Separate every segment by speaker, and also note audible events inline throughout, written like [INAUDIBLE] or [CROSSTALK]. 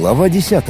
Speaker 1: Глава 10.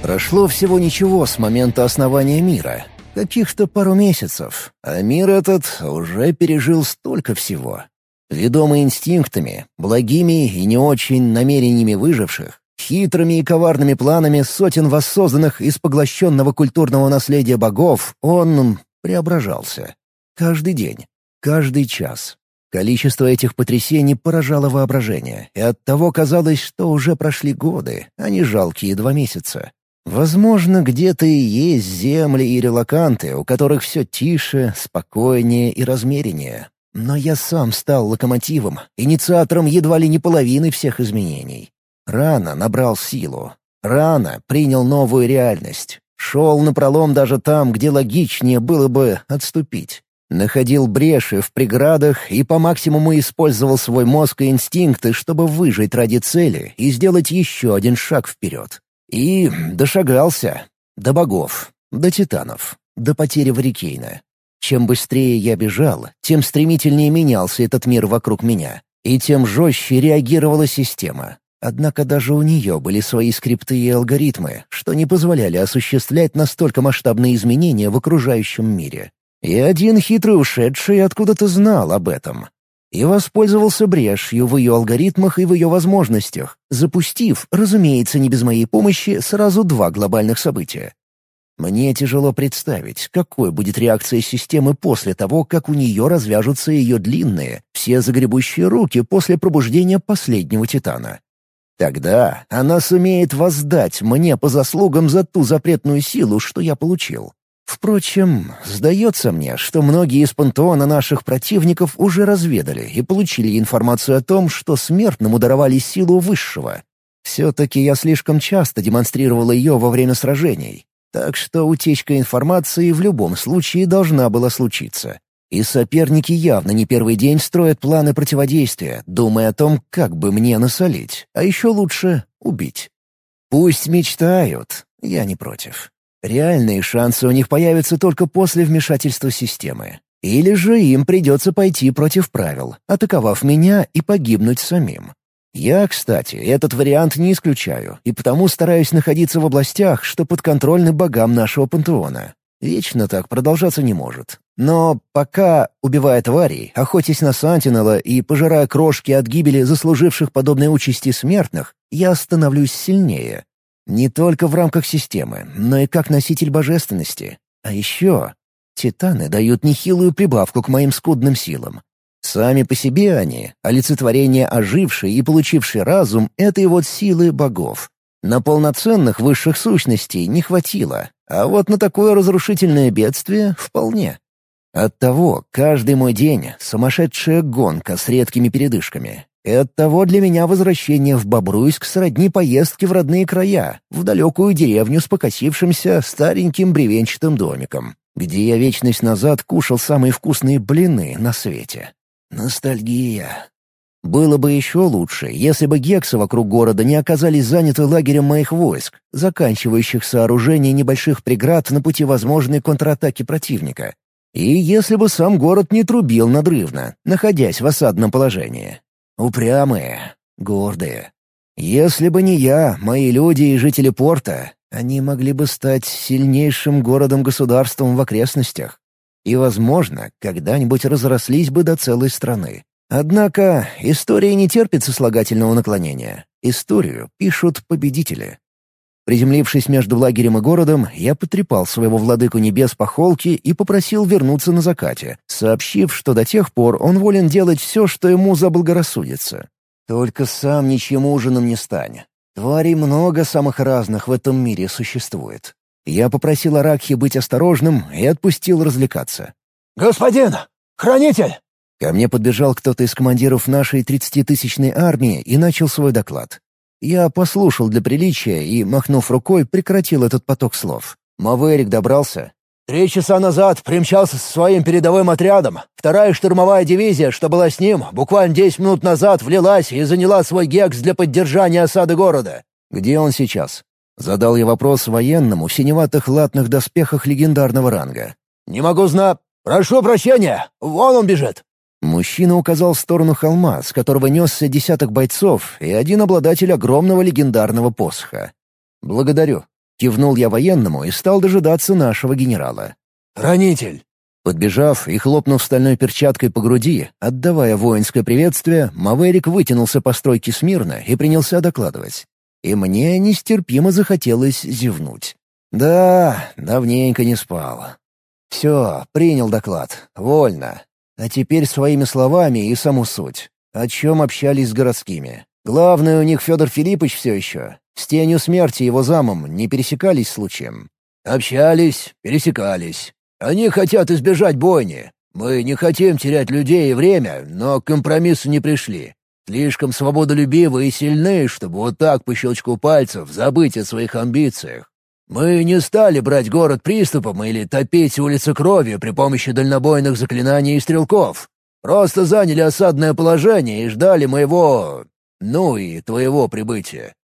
Speaker 1: Прошло всего ничего с момента основания мира. Каких-то пару месяцев. А мир этот уже пережил столько всего. Ведомый инстинктами, благими и не очень намерениями выживших, хитрыми и коварными планами сотен воссозданных из поглощенного культурного наследия богов, он преображался. Каждый день, каждый час, Количество этих потрясений поражало воображение, и оттого казалось, что уже прошли годы, а не жалкие два месяца. Возможно, где-то и есть земли и релаканты, у которых все тише, спокойнее и размереннее. Но я сам стал локомотивом, инициатором едва ли не половины всех изменений. Рано набрал силу. Рано принял новую реальность. Шел напролом даже там, где логичнее было бы отступить. Находил бреши в преградах и по максимуму использовал свой мозг и инстинкты, чтобы выжить ради цели и сделать еще один шаг вперед. И дошагался. До богов, до титанов, до потери Варикейна. Чем быстрее я бежал, тем стремительнее менялся этот мир вокруг меня, и тем жестче реагировала система. Однако даже у нее были свои скрипты и алгоритмы, что не позволяли осуществлять настолько масштабные изменения в окружающем мире. И один хитрый ушедший откуда-то знал об этом. И воспользовался брешью в ее алгоритмах и в ее возможностях, запустив, разумеется, не без моей помощи, сразу два глобальных события. Мне тяжело представить, какой будет реакция системы после того, как у нее развяжутся ее длинные, все загребущие руки после пробуждения последнего Титана. Тогда она сумеет воздать мне по заслугам за ту запретную силу, что я получил. Впрочем, сдается мне, что многие из пантеона наших противников уже разведали и получили информацию о том, что смертному даровали силу высшего. Все-таки я слишком часто демонстрировал ее во время сражений, так что утечка информации в любом случае должна была случиться. И соперники явно не первый день строят планы противодействия, думая о том, как бы мне насолить, а еще лучше — убить. Пусть мечтают, я не против. Реальные шансы у них появятся только после вмешательства системы. Или же им придется пойти против правил, атаковав меня и погибнуть самим. Я, кстати, этот вариант не исключаю, и потому стараюсь находиться в областях, что подконтрольны богам нашего пантеона. Вечно так продолжаться не может. Но пока, убивая тварей, охотясь на Сантинела и пожирая крошки от гибели заслуживших подобной участи смертных, я становлюсь сильнее, не только в рамках системы, но и как носитель божественности. А еще титаны дают нехилую прибавку к моим скудным силам. Сами по себе они — олицетворение ожившей и получившей разум этой вот силы богов. На полноценных высших сущностей не хватило, а вот на такое разрушительное бедствие — вполне. Оттого каждый мой день — сумасшедшая гонка с редкими передышками, и оттого для меня возвращение в Бобруйск сродни поездке в родные края, в далекую деревню с покосившимся стареньким бревенчатым домиком, где я вечность назад кушал самые вкусные блины на свете. Ностальгия. Было бы еще лучше, если бы гексы вокруг города не оказались заняты лагерем моих войск, заканчивающих сооружение небольших преград на пути возможной контратаки противника. И если бы сам город не трубил надрывно, находясь в осадном положении. Упрямые, гордые. Если бы не я, мои люди и жители порта, они могли бы стать сильнейшим городом-государством в окрестностях. И, возможно, когда-нибудь разрослись бы до целой страны. Однако история не терпит сослагательного наклонения. Историю пишут победители. Приземлившись между лагерем и городом, я потрепал своего владыку небес по холке и попросил вернуться на закате, сообщив, что до тех пор он волен делать все, что ему заблагорассудится. Только сам ничьим ужином не стань. Тварей много самых разных в этом мире существует. Я попросил Аракхи быть осторожным и отпустил развлекаться.
Speaker 2: «Господин! Хранитель!»
Speaker 1: Ко мне подбежал кто-то из командиров нашей тридцатитысячной армии и начал свой доклад. Я послушал для приличия и, махнув рукой, прекратил этот поток слов. Маверик добрался.
Speaker 2: «Три часа назад примчался со своим передовым отрядом. Вторая штурмовая дивизия, что была с ним, буквально десять минут назад влилась и заняла свой гекс для поддержания осады города».
Speaker 1: «Где он сейчас?» Задал я вопрос военному в синеватых латных доспехах легендарного ранга.
Speaker 2: «Не могу знать. Прошу прощения. Вон он бежит».
Speaker 1: Мужчина указал в сторону холма, с которого несся десяток бойцов и один обладатель огромного легендарного посоха. «Благодарю». Кивнул я военному и стал дожидаться нашего генерала.
Speaker 2: «Хранитель!»
Speaker 1: Подбежав и хлопнув стальной перчаткой по груди, отдавая воинское приветствие, Маверик вытянулся по стройке смирно и принялся докладывать. И мне нестерпимо захотелось зевнуть. Да, давненько не спал. Все, принял доклад. Вольно. А теперь своими словами и саму суть. О чем общались с городскими. Главное, у них Федор Филиппович все еще. С тенью смерти его замом не пересекались случаем.
Speaker 2: Общались, пересекались. Они хотят избежать бойни. Мы не хотим терять людей и время, но к компромиссу не пришли. Слишком свободолюбивы и сильны, чтобы вот так по щелчку пальцев забыть о своих амбициях. Мы не стали брать город приступом или топить улицы кровью при помощи дальнобойных заклинаний и стрелков. Просто заняли осадное положение и ждали моего... ну и твоего прибытия».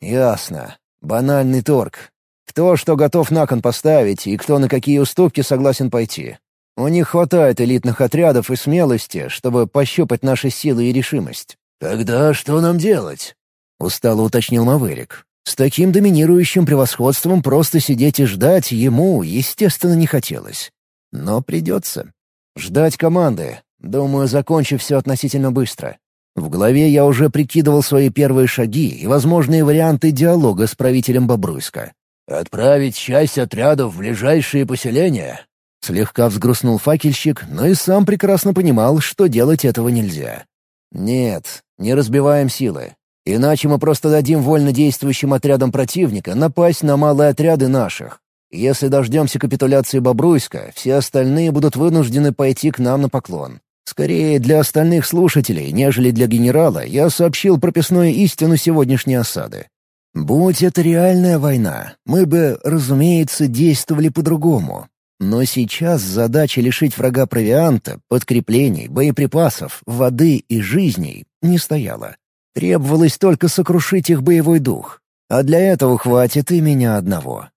Speaker 1: «Ясно. Банальный торг. Кто что готов на кон поставить и кто на какие уступки согласен пойти. У них хватает элитных отрядов и смелости, чтобы пощупать наши силы и решимость.
Speaker 2: «Тогда что нам делать?»
Speaker 1: — устало уточнил Маверик. С таким доминирующим превосходством просто сидеть и ждать ему, естественно, не хотелось. Но придется. Ждать команды. Думаю, закончив все относительно быстро. В голове я уже прикидывал свои первые шаги и возможные варианты диалога с правителем Бобруйска.
Speaker 2: «Отправить часть отрядов в ближайшие поселения?»
Speaker 1: Слегка взгрустнул факельщик, но и сам прекрасно понимал, что делать этого нельзя. «Нет, не разбиваем силы. Иначе мы просто дадим вольно действующим отрядам противника напасть на малые отряды наших. Если дождемся капитуляции Бобруйска, все остальные будут вынуждены пойти к нам на поклон. Скорее для остальных слушателей, нежели для генерала, я сообщил прописную истину сегодняшней осады. Будь это реальная война, мы бы, разумеется, действовали по-другому. Но сейчас задача лишить врага провианта, подкреплений, боеприпасов, воды и жизней не стояла. Требовалось только сокрушить их боевой дух. А для этого хватит и меня одного.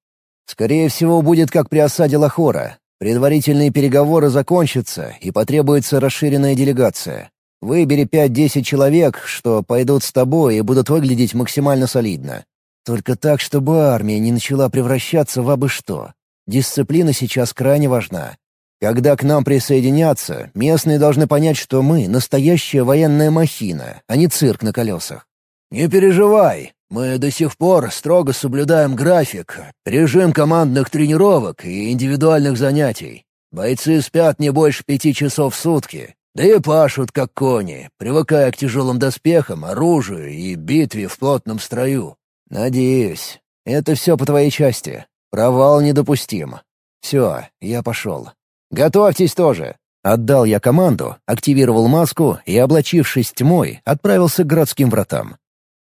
Speaker 1: Скорее всего, будет как при осаде Лахора. Предварительные переговоры закончатся, и потребуется расширенная делегация. Выбери пять-десять человек, что пойдут с тобой и будут выглядеть максимально солидно. Только так, чтобы армия не начала превращаться в абы что. Дисциплина сейчас крайне важна. Когда к нам присоединятся, местные должны понять, что мы — настоящая военная махина, а не цирк на колесах.
Speaker 2: «Не переживай, мы до сих пор строго соблюдаем график, режим командных тренировок и индивидуальных занятий. Бойцы спят не больше пяти часов в сутки, да и пашут как кони, привыкая к тяжелым доспехам, оружию и битве в плотном строю.
Speaker 1: Надеюсь. Это все по твоей части. Провал недопустим. Все, я пошел. Готовьтесь тоже. Отдал я команду, активировал маску и, облачившись тьмой, отправился к городским вратам.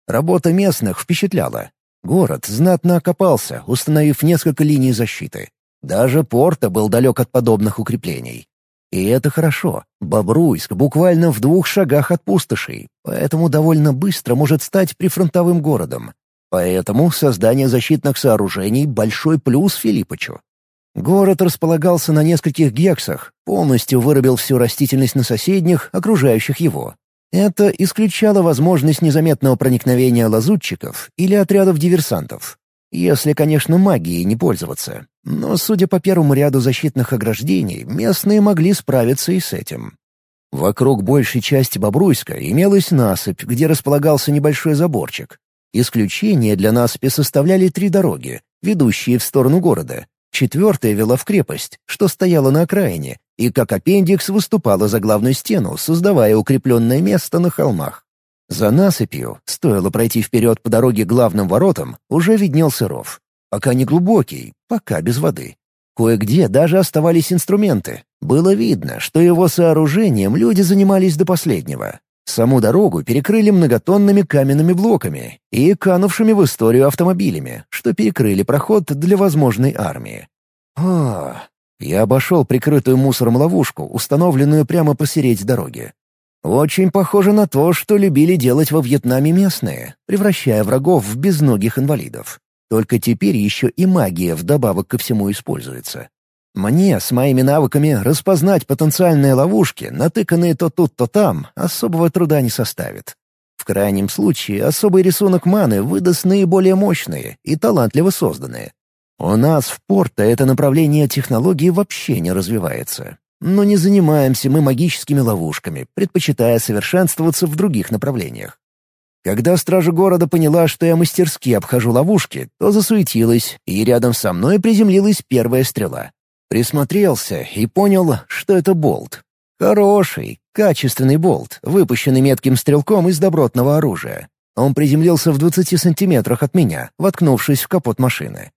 Speaker 1: Работа местных впечатляла. Город знатно окопался, установив несколько линий защиты. Даже порта был далек от подобных укреплений. И это хорошо. Бобруйск буквально в двух шагах от пустошей, поэтому довольно быстро может стать прифронтовым городом. Поэтому создание защитных сооружений — большой плюс Филиппычу. Город располагался на нескольких гексах, полностью вырубил всю растительность на соседних, окружающих его. Это исключало возможность незаметного проникновения лазутчиков или отрядов диверсантов. Если, конечно, магией не пользоваться. Но, судя по первому ряду защитных ограждений, местные могли справиться и с этим. Вокруг большей части Бобруйска имелась насыпь, где располагался небольшой заборчик. Исключение для насыпи составляли три дороги, ведущие в сторону города. Четвертая вела в крепость, что стояла на окраине, и как аппендикс выступала за главную стену, создавая укрепленное место на холмах. За насыпью, стоило пройти вперед по дороге главным воротам, уже виднелся ров. Пока не глубокий, пока без воды. Кое-где даже оставались инструменты. Было видно, что его сооружением люди занимались до последнего. Саму дорогу перекрыли многотонными каменными блоками и канувшими в историю автомобилями, что перекрыли проход для возможной армии. О, я обошел прикрытую мусором ловушку, установленную прямо посередине дороги. Очень похоже на то, что любили делать во Вьетнаме местные, превращая врагов в безногих инвалидов. Только теперь еще и магия вдобавок ко всему используется. Мне с моими навыками распознать потенциальные ловушки, натыканные то тут, то там, особого труда не составит. В крайнем случае, особый рисунок маны выдаст наиболее мощные и талантливо созданные. У нас в порто это направление технологии вообще не развивается. Но не занимаемся мы магическими ловушками, предпочитая совершенствоваться в других направлениях. Когда стража города поняла, что я мастерски обхожу ловушки, то засуетилась, и рядом со мной приземлилась первая стрела. Присмотрелся и понял, что это болт. Хороший, качественный болт, выпущенный метким стрелком из добротного оружия. Он приземлился в 20 сантиметрах от меня, воткнувшись в капот машины.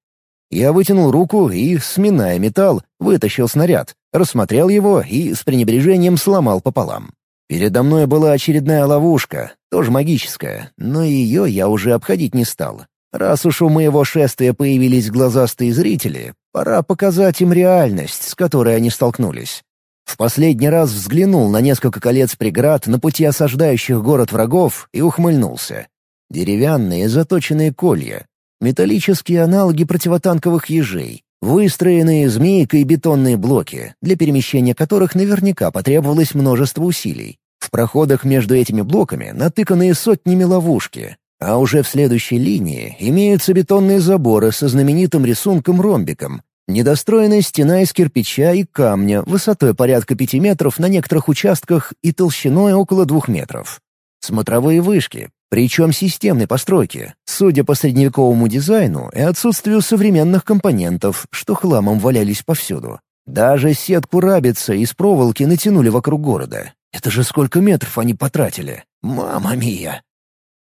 Speaker 1: Я вытянул руку и, сминая металл, вытащил снаряд, рассмотрел его и с пренебрежением сломал пополам. Передо мной была очередная ловушка, тоже магическая, но ее я уже обходить не стал. Раз уж у моего шествия появились глазастые зрители, пора показать им реальность, с которой они столкнулись. В последний раз взглянул на несколько колец преград на пути осаждающих город врагов и ухмыльнулся. Деревянные заточенные колья, металлические аналоги противотанковых ежей, выстроенные змейкой бетонные блоки, для перемещения которых наверняка потребовалось множество усилий. В проходах между этими блоками натыканные сотнями ловушки, а уже в следующей линии имеются бетонные заборы со знаменитым рисунком-ромбиком, недостроенная стена из кирпича и камня высотой порядка пяти метров на некоторых участках и толщиной около двух метров. Смотровые вышки, причем системной постройки, судя по средневековому дизайну и отсутствию современных компонентов, что хламом валялись повсюду. Даже сетку рабица из проволоки натянули вокруг города. Это же сколько метров они потратили! Мама мия!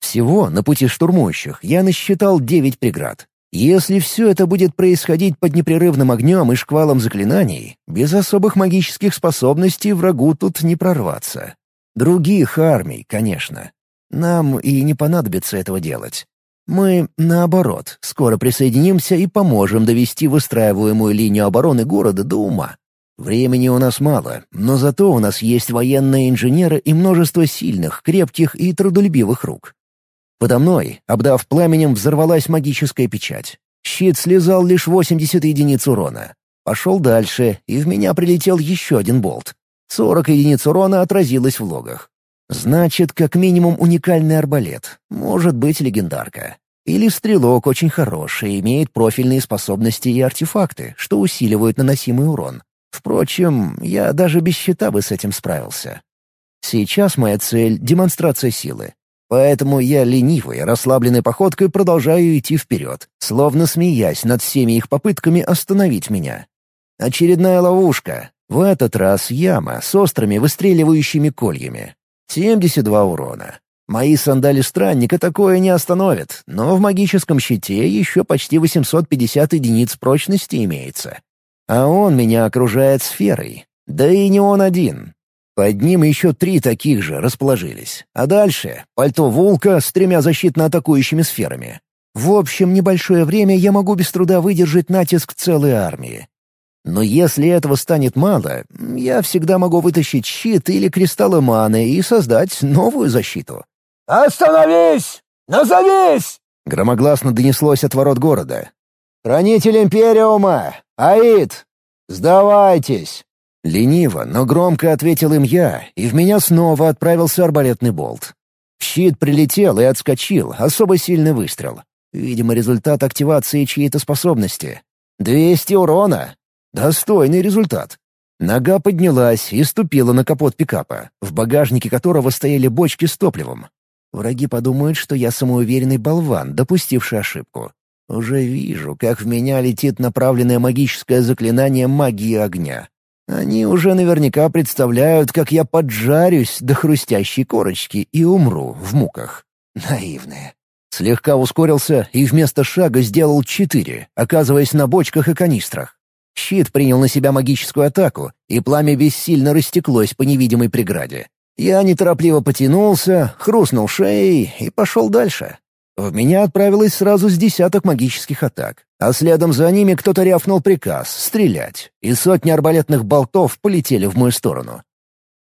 Speaker 1: Всего на пути штурмующих я насчитал девять преград. Если все это будет происходить под непрерывным огнем и шквалом заклинаний, без особых магических способностей врагу тут не прорваться. Других армий, конечно. Нам и не понадобится этого делать. Мы, наоборот, скоро присоединимся и поможем довести выстраиваемую линию обороны города до ума. Времени у нас мало, но зато у нас есть военные инженеры и множество сильных, крепких и трудолюбивых рук. Подо мной, обдав пламенем, взорвалась магическая печать. Щит слезал лишь 80 единиц урона. Пошел дальше, и в меня прилетел еще один болт. 40 единиц урона отразилось в логах. Значит, как минимум уникальный арбалет. Может быть, легендарка. Или стрелок очень хороший, имеет профильные способности и артефакты, что усиливают наносимый урон. Впрочем, я даже без щита бы с этим справился. Сейчас моя цель — демонстрация силы. Поэтому я ленивой, расслабленной походкой продолжаю идти вперед, словно смеясь над всеми их попытками остановить меня. Очередная ловушка. В этот раз яма с острыми выстреливающими кольями. 72 урона. Мои сандали странника такое не остановят, но в магическом щите еще почти 850 единиц прочности имеется. А он меня окружает сферой. Да и не он один. Под ним еще три таких же расположились. А дальше — пальто волка с тремя защитно-атакующими сферами. В общем, небольшое время я могу без труда выдержать натиск целой армии. Но если этого станет мало, я всегда могу вытащить щит или кристаллы маны и создать новую защиту.
Speaker 2: «Остановись! Назовись!»
Speaker 1: — громогласно донеслось от ворот города. «Хранитель Империума! Аид! Сдавайтесь!» Лениво, но громко ответил им я, и в меня снова отправился арбалетный болт. Щит прилетел и отскочил, особо сильный выстрел. Видимо, результат активации чьей-то способности. «Двести урона! Достойный результат. Нога поднялась и ступила на капот пикапа, в багажнике которого стояли бочки с топливом. Враги подумают, что я самоуверенный болван, допустивший ошибку. Уже вижу, как в меня летит направленное магическое заклинание магии огня. Они уже наверняка представляют, как я поджарюсь до хрустящей корочки и умру в муках. Наивные. Слегка ускорился и вместо шага сделал четыре, оказываясь на бочках и канистрах. Щит принял на себя магическую атаку, и пламя бессильно растеклось по невидимой преграде. Я неторопливо потянулся, хрустнул шеей и пошел дальше. В меня отправилось сразу с десяток магических атак, а следом за ними кто-то рявкнул приказ — стрелять, и сотни арбалетных болтов полетели в мою сторону.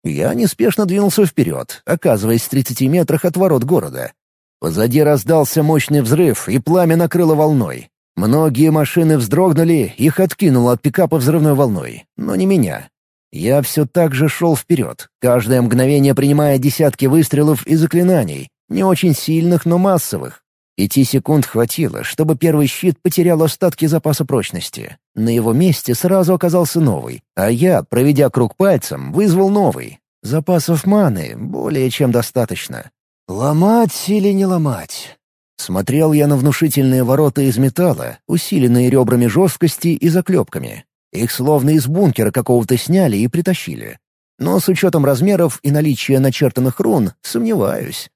Speaker 1: Я неспешно двинулся вперед, оказываясь в 30 метрах от ворот города. Позади раздался мощный взрыв, и пламя накрыло волной. Многие машины вздрогнули, их откинуло от пикапа взрывной волной, но не меня. Я все так же шел вперед, каждое мгновение принимая десятки выстрелов и заклинаний, Не очень сильных, но массовых. Пяти секунд хватило, чтобы первый щит потерял остатки запаса прочности. На его месте сразу оказался новый, а я, проведя круг пальцем, вызвал новый. Запасов маны более чем достаточно. Ломать или не ломать? Смотрел я на внушительные ворота из металла, усиленные ребрами жесткости и заклепками. Их словно из бункера какого-то сняли и притащили. Но с учетом размеров и наличия начертанных рун, сомневаюсь.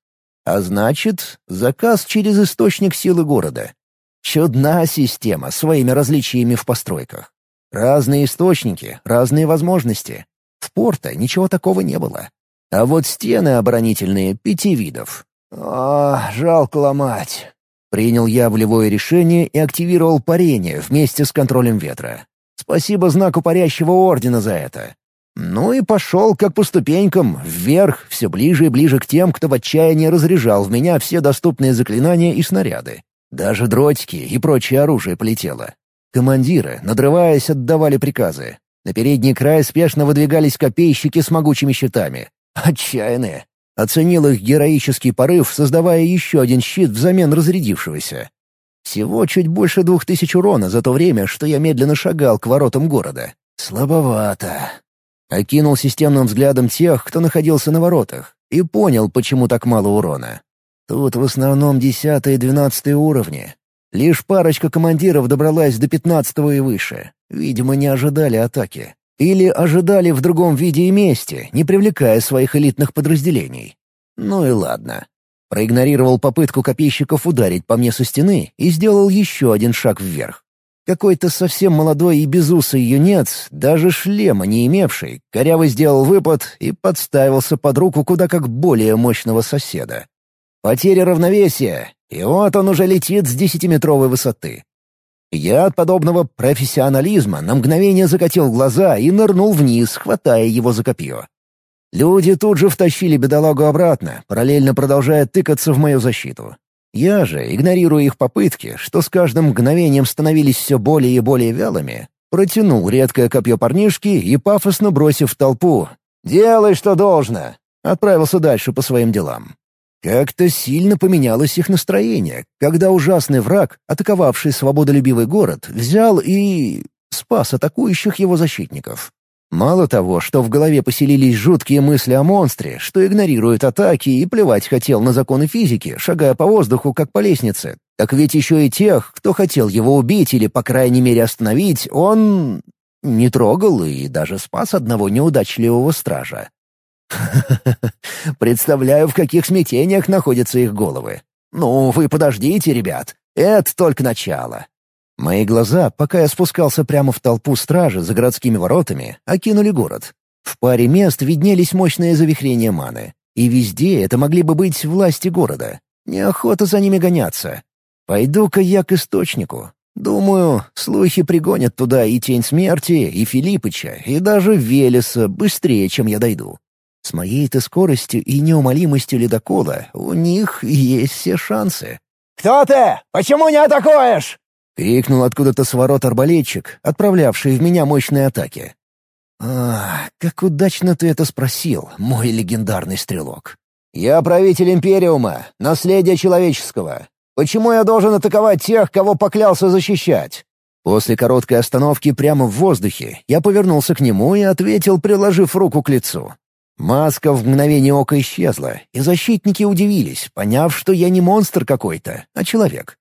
Speaker 1: А значит, заказ через источник силы города. Чудна система своими различиями в постройках. Разные источники, разные возможности. В порта ничего такого не было. А вот стены оборонительные пяти видов. О, жалко ломать. Принял я волевое решение и активировал парение вместе с контролем ветра. Спасибо знаку парящего ордена за это. Ну и пошел, как по ступенькам, вверх, все ближе и ближе к тем, кто в отчаянии разряжал в меня все доступные заклинания и снаряды. Даже дротики и прочее оружие полетело. Командиры, надрываясь, отдавали приказы. На передний край спешно выдвигались копейщики с могучими щитами. Отчаянные. Оценил их героический порыв, создавая еще один щит взамен разрядившегося. Всего чуть больше двух тысяч урона за то время, что я медленно шагал к воротам города. Слабовато. Окинул системным взглядом тех, кто находился на воротах, и понял, почему так мало урона. Тут в основном десятые и двенадцатые уровни. Лишь парочка командиров добралась до пятнадцатого и выше. Видимо, не ожидали атаки. Или ожидали в другом виде и месте, не привлекая своих элитных подразделений. Ну и ладно. Проигнорировал попытку копейщиков ударить по мне со стены и сделал еще один шаг вверх. Какой-то совсем молодой и безусый юнец, даже шлема не имевший, коряво сделал выпад и подставился под руку куда как более мощного соседа. Потеря равновесия, и вот он уже летит с десятиметровой высоты. Я от подобного профессионализма на мгновение закатил глаза и нырнул вниз, хватая его за копье. Люди тут же втащили бедолагу обратно, параллельно продолжая тыкаться в мою защиту. Я же, игнорируя их попытки, что с каждым мгновением становились все более и более вялыми, протянул редкое копье парнишки и, пафосно бросив в толпу «Делай, что должно!» отправился дальше по своим делам. Как-то сильно поменялось их настроение, когда ужасный враг, атаковавший свободолюбивый город, взял и... спас атакующих его защитников. Мало того, что в голове поселились жуткие мысли о монстре, что игнорирует атаки и плевать хотел на законы физики, шагая по воздуху, как по лестнице, так ведь еще и тех, кто хотел его убить или, по крайней мере, остановить, он... не трогал и даже спас одного неудачливого стража. [LAUGHS] Представляю, в каких смятениях находятся их головы. Ну, вы подождите, ребят, это только начало. Мои глаза, пока я спускался прямо в толпу стражи за городскими воротами, окинули город. В паре мест виднелись мощные завихрения маны. И везде это могли бы быть власти города. Неохота за ними гоняться. Пойду-ка я к источнику. Думаю, слухи пригонят туда и Тень Смерти, и Филиппыча, и даже Велеса быстрее, чем я дойду. С моей-то скоростью и неумолимостью ледокола у них есть все шансы.
Speaker 2: «Кто ты? Почему не атакуешь?»
Speaker 1: — крикнул откуда-то с ворот арбалетчик, отправлявший в меня мощные атаки. «А, как удачно ты это спросил, мой легендарный стрелок!»
Speaker 2: «Я правитель Империума, наследие человеческого. Почему я должен атаковать тех, кого поклялся защищать?»
Speaker 1: После короткой остановки прямо в воздухе я повернулся к нему и ответил, приложив руку к лицу. Маска в мгновение ока исчезла, и защитники удивились, поняв, что я не монстр какой-то, а человек.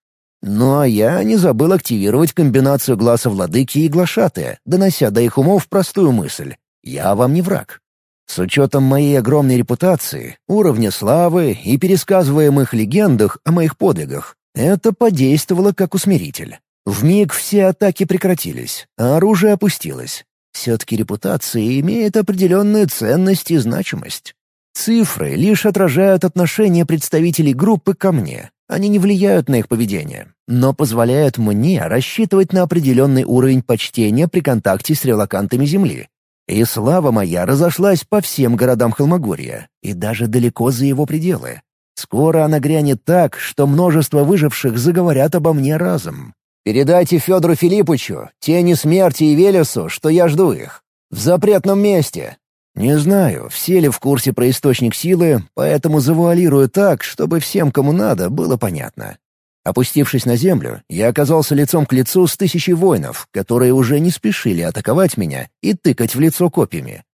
Speaker 1: Но я не забыл активировать комбинацию глаза владыки и глашатая, донося до их умов простую мысль «Я вам не враг». С учетом моей огромной репутации, уровня славы и пересказываемых легендах о моих подвигах, это подействовало как усмиритель. Вмиг все атаки прекратились, а оружие опустилось. Все-таки репутация имеет определенную ценность и значимость. Цифры лишь отражают отношение представителей группы ко мне, они не влияют на их поведение, но позволяют мне рассчитывать на определенный уровень почтения при контакте с релакантами Земли. И слава моя разошлась по всем городам Холмогорья, и даже далеко за его пределы. Скоро она грянет так, что множество выживших заговорят обо мне разом. Передайте Федору Филипповичу, Тени Смерти и Велесу, что я жду их. В запретном месте. Не знаю, все ли в курсе про источник силы, поэтому завуалирую так, чтобы всем, кому надо, было понятно. Опустившись на землю, я оказался лицом к лицу с тысячей воинов, которые уже не спешили атаковать меня и тыкать в лицо копьями.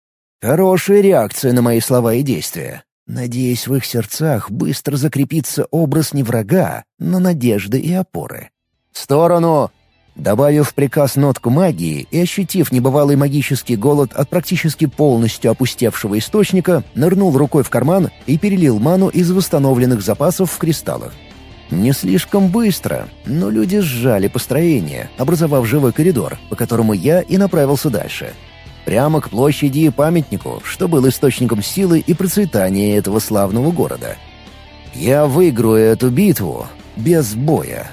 Speaker 1: Хорошая реакция на мои слова и действия. Надеюсь, в их сердцах быстро закрепится образ не врага, но надежды и опоры. «В сторону!» Добавив приказ нотку магии и ощутив небывалый магический голод от практически полностью опустевшего источника, нырнул рукой в карман и перелил ману из восстановленных запасов в кристаллах. Не слишком быстро, но люди сжали построение, образовав живой коридор, по которому я и направился дальше. Прямо к площади и памятнику, что был источником силы и процветания этого славного города. Я выиграю эту битву без боя.